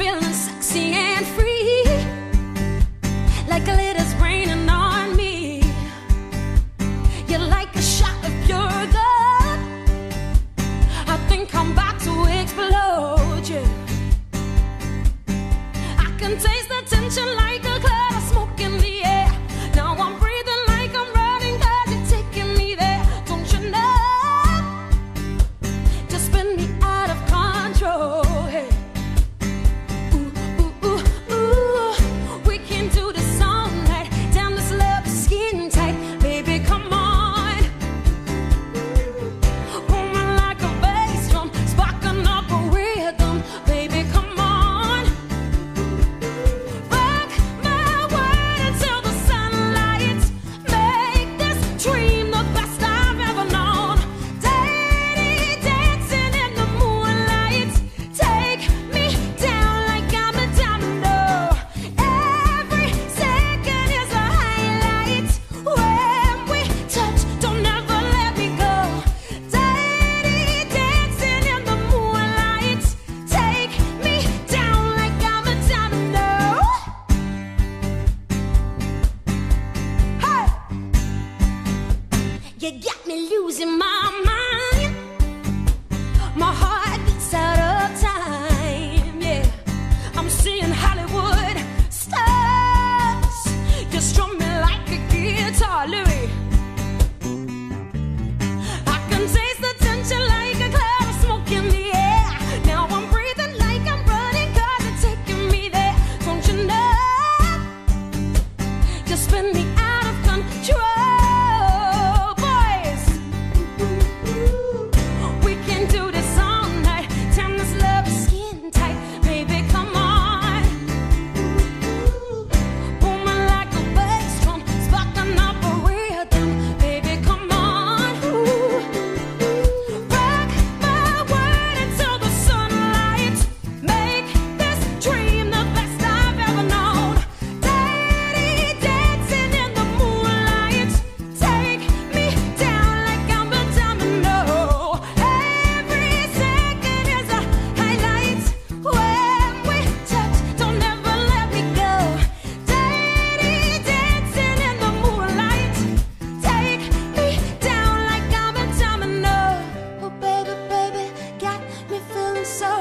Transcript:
feeling sexy and free, like a little raining on me. You're like a shot of pure gold. I think I'm about to explode. Yeah, I can taste the tension like. You got me losing my mind. so